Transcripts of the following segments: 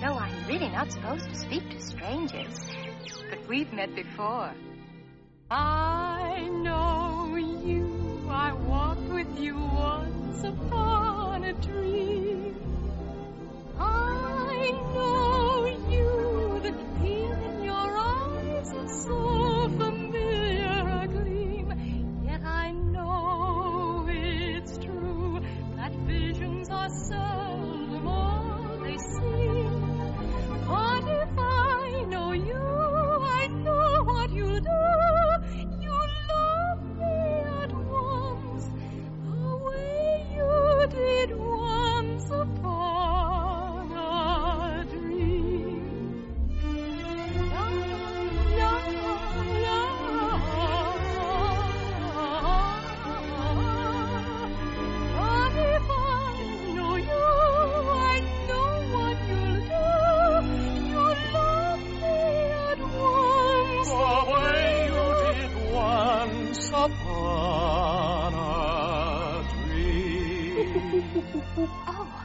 No, I'm really not supposed to speak to strangers. But we've met before. I know you. I walked with you once upon a dream. I know you. The gleam in your eyes is so familiar a gleam. Yet I know it's true that visions are seldom Oh.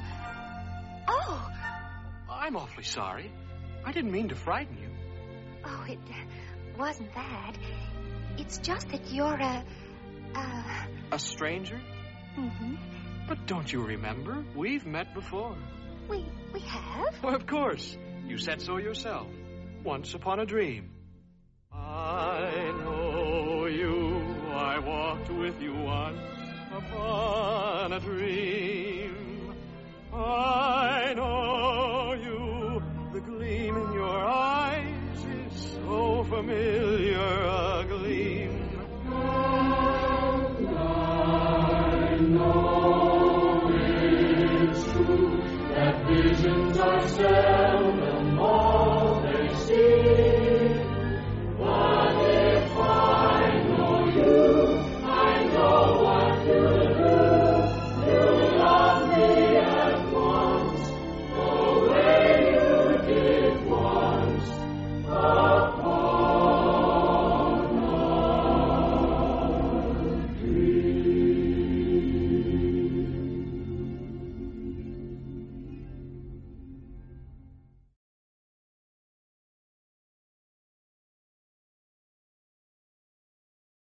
Oh. I'm awfully sorry. I didn't mean to frighten you. Oh, it uh, wasn't that. It's just that you're a. Uh. A stranger? Mm hmm. But don't you remember? We've met before. We we have. Well, of course. You said so yourself. Once upon a dream. I know you. I walked with you once upon a dream. I know you. The gleam in your eyes is so familiar